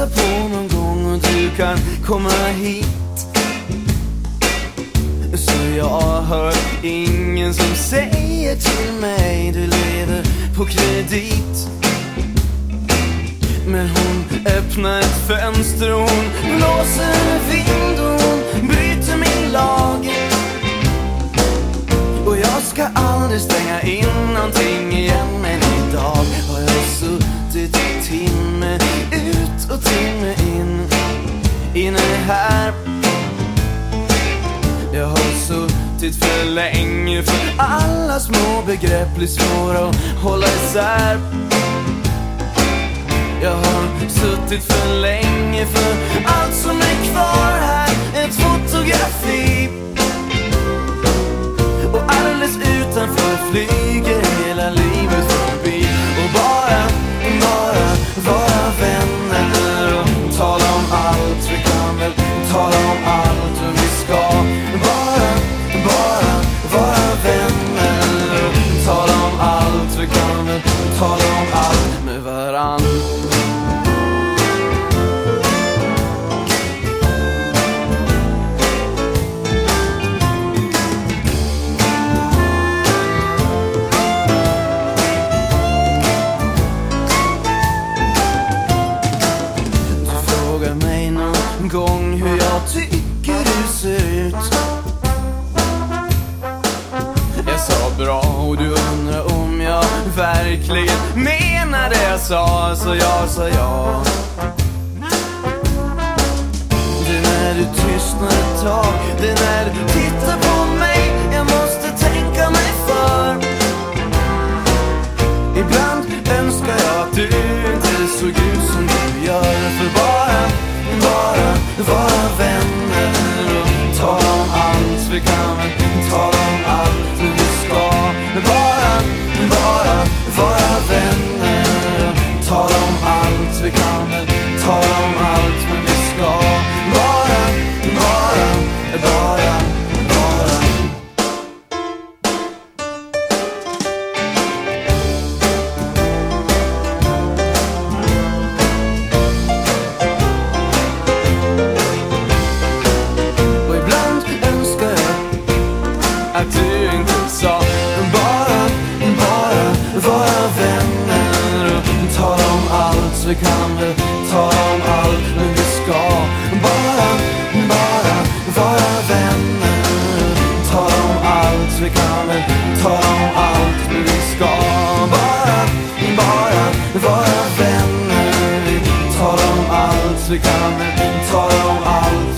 hälsa på någon gång och du kan komma hit. Så jag hör ingen som säger till mig du lever på kredit. Men hon öppnar ett fönster och hon blåser vind och hon bryter min lag. Och jag ska aldrig stänga in suttit för länge för alla små begrepp blir svåra att hålla isär. Jag har suttit för länge för allt som är kvar här. Frågar mig någon gång hur jag tycker du ser ut. Jag sa bra och du undrar om jag verkligen menar det jag sa Så jag sa ja Det är när du tystnar ett tag Det är när du tittar på Vi kan väl tala om allt vi ska. Bara, bara vara vänner. Tala om allt Vi kan väl tala om allt att du inte sa bara, bara vara vänner och tala om allt Vi kan väl tala om allt men vi ska bara, bara vara vänner Tala om allt, vi kan väl tala om allt men vi ska bara, bara vara vänner Vi talar om allt, vi kan väl tala om allt.